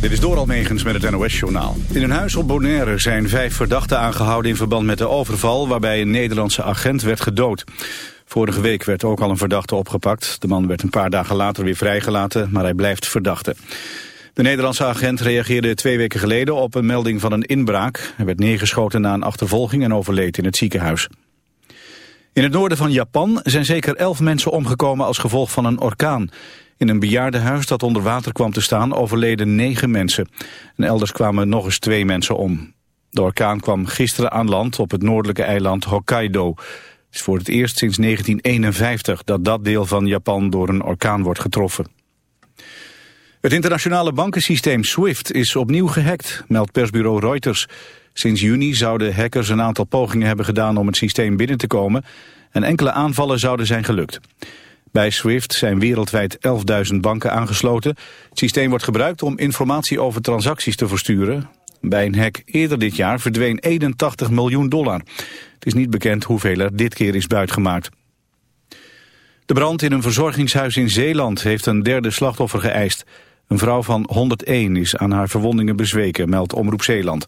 Dit is Doral Megens met het NOS-journaal. In een huis op Bonaire zijn vijf verdachten aangehouden in verband met de overval... waarbij een Nederlandse agent werd gedood. Vorige week werd ook al een verdachte opgepakt. De man werd een paar dagen later weer vrijgelaten, maar hij blijft verdachte. De Nederlandse agent reageerde twee weken geleden op een melding van een inbraak. Hij werd neergeschoten na een achtervolging en overleed in het ziekenhuis. In het noorden van Japan zijn zeker elf mensen omgekomen als gevolg van een orkaan. In een bejaardenhuis dat onder water kwam te staan overleden negen mensen. En elders kwamen nog eens twee mensen om. De orkaan kwam gisteren aan land op het noordelijke eiland Hokkaido. Het is voor het eerst sinds 1951 dat dat deel van Japan door een orkaan wordt getroffen. Het internationale bankensysteem SWIFT is opnieuw gehackt, meldt persbureau Reuters. Sinds juni zouden hackers een aantal pogingen hebben gedaan om het systeem binnen te komen en enkele aanvallen zouden zijn gelukt. Bij SWIFT zijn wereldwijd 11.000 banken aangesloten. Het systeem wordt gebruikt om informatie over transacties te versturen. Bij een hack eerder dit jaar verdween 81 miljoen dollar. Het is niet bekend hoeveel er dit keer is buitgemaakt. De brand in een verzorgingshuis in Zeeland heeft een derde slachtoffer geëist. Een vrouw van 101 is aan haar verwondingen bezweken, meldt Omroep Zeeland.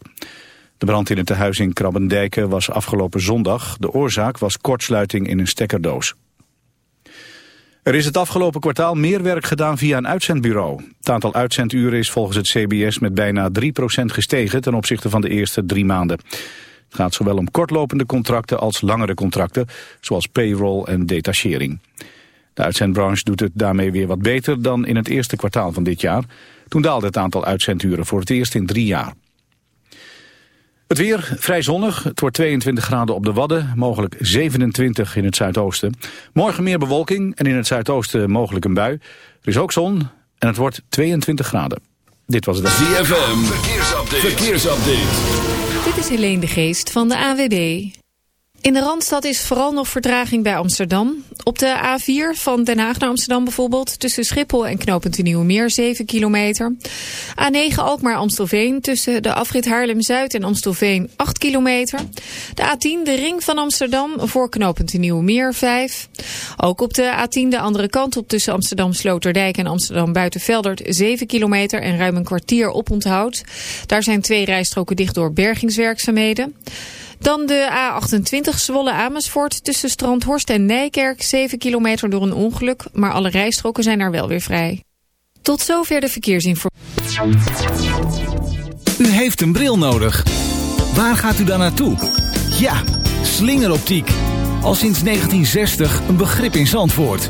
De brand in het tehuis in Krabbendijken was afgelopen zondag. De oorzaak was kortsluiting in een stekkerdoos. Er is het afgelopen kwartaal meer werk gedaan via een uitzendbureau. Het aantal uitzenduren is volgens het CBS met bijna 3% gestegen ten opzichte van de eerste drie maanden. Het gaat zowel om kortlopende contracten als langere contracten, zoals payroll en detachering. De uitzendbranche doet het daarmee weer wat beter dan in het eerste kwartaal van dit jaar. Toen daalde het aantal uitzenduren voor het eerst in drie jaar. Het weer vrij zonnig. Het wordt 22 graden op de Wadden, mogelijk 27 in het zuidoosten. Morgen meer bewolking en in het zuidoosten mogelijk een bui. Er is ook zon en het wordt 22 graden. Dit was het. ZFM, verkeersupdate. verkeersupdate. Dit is Helene de Geest van de AWB. In de Randstad is vooral nog vertraging bij Amsterdam. Op de A4 van Den Haag naar Amsterdam bijvoorbeeld... tussen Schiphol en Knopend Nieuwemeer 7 kilometer. A9 Alkmaar-Amstelveen tussen de afrit Haarlem-Zuid en Amstelveen 8 kilometer. De A10 de ring van Amsterdam voor Knopend Nieuwemeer 5. Ook op de A10 de andere kant op tussen Amsterdam-Sloterdijk en Amsterdam-Buitenveldert 7 kilometer en ruim een kwartier op onthoud. Daar zijn twee rijstroken dicht door bergingswerkzaamheden. Dan de A28 Zwolle-Amersfoort tussen Strandhorst en Nijkerk. 7 kilometer door een ongeluk, maar alle rijstroken zijn daar wel weer vrij. Tot zover de verkeersinformatie. U heeft een bril nodig. Waar gaat u dan naartoe? Ja, slingeroptiek. Al sinds 1960 een begrip in Zandvoort.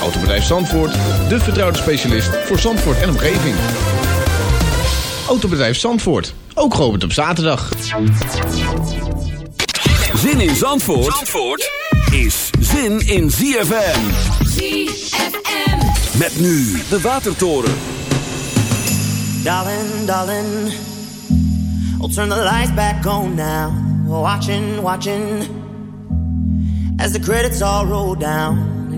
Autobedrijf Zandvoort, de vertrouwde specialist voor Zandvoort en omgeving. Autobedrijf Zandvoort, ook geopend op zaterdag. Zin in Zandvoort, Zandvoort is zin in ZFM. ZFM. Met nu de Watertoren. Darling, darling, I'll turn the lights back on now. Watching, watching, as the credits all roll down.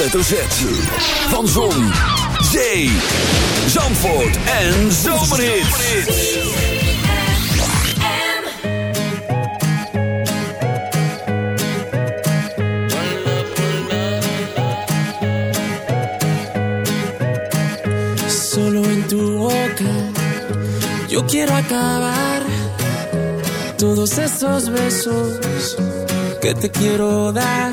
Hoofdletter Z. Van Zon, Zee, Zandvoort en Zomerhits. Solo en tu boca yo quiero acabar todos esos besos que te quiero dar.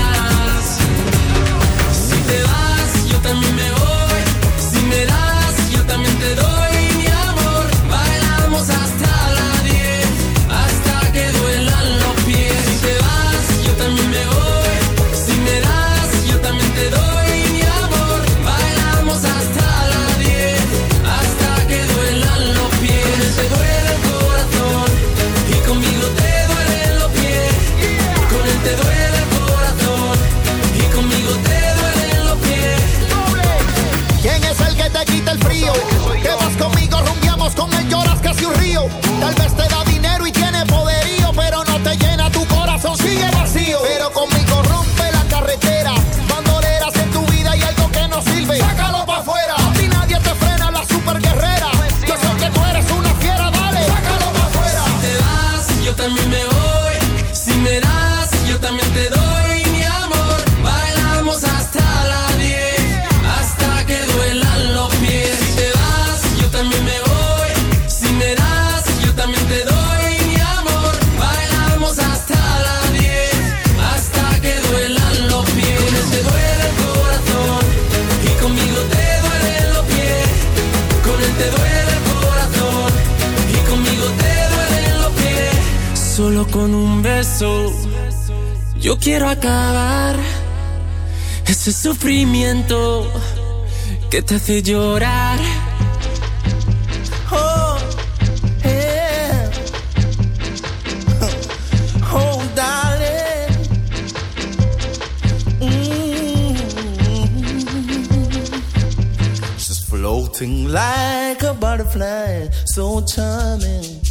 Frío? Que vas conmigo, rumbiamos con él, lloras casi un río. Con un beso yo quiero acabar ese sufrimiento que te hace llorar. Oh, yeah. Oh, darling. Mm. Floating like a butterfly, so charming.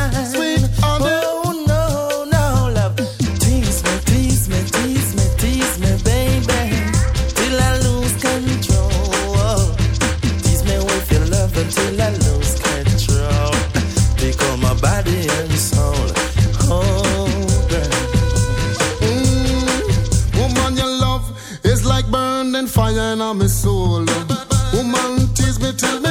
Fire in my soul. Woman, tease me till me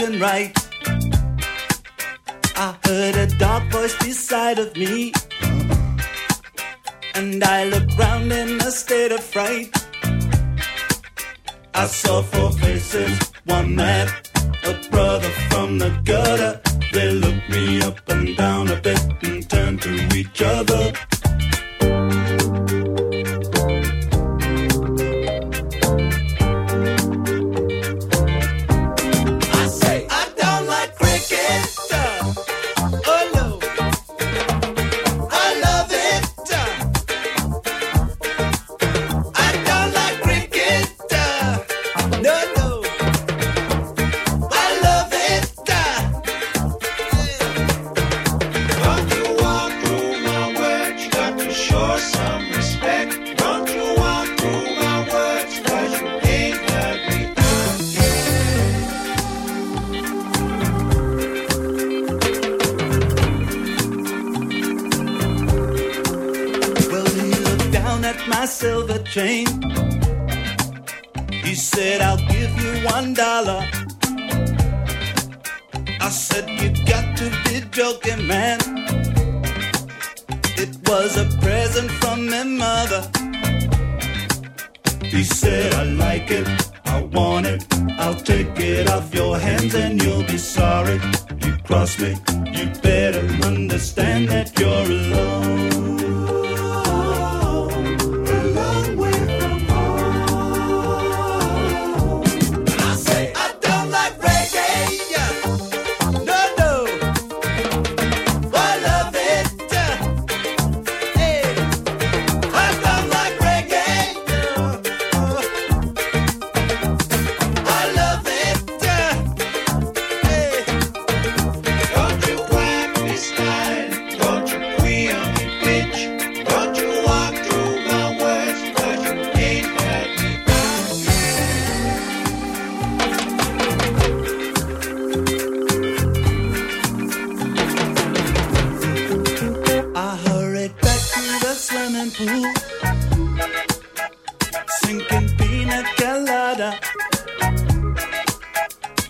and white.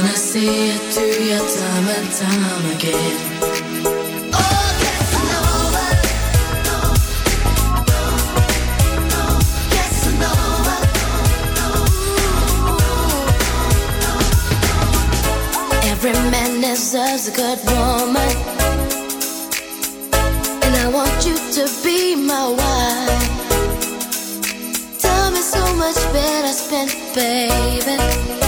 gonna see it through time and time again. Oh, yes, I. Every man deserves a good woman. And I want you to be my wife. Time is so much better spent, baby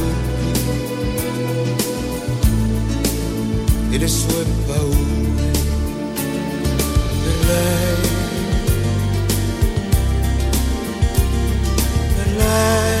i det svunpa ord Alive Alive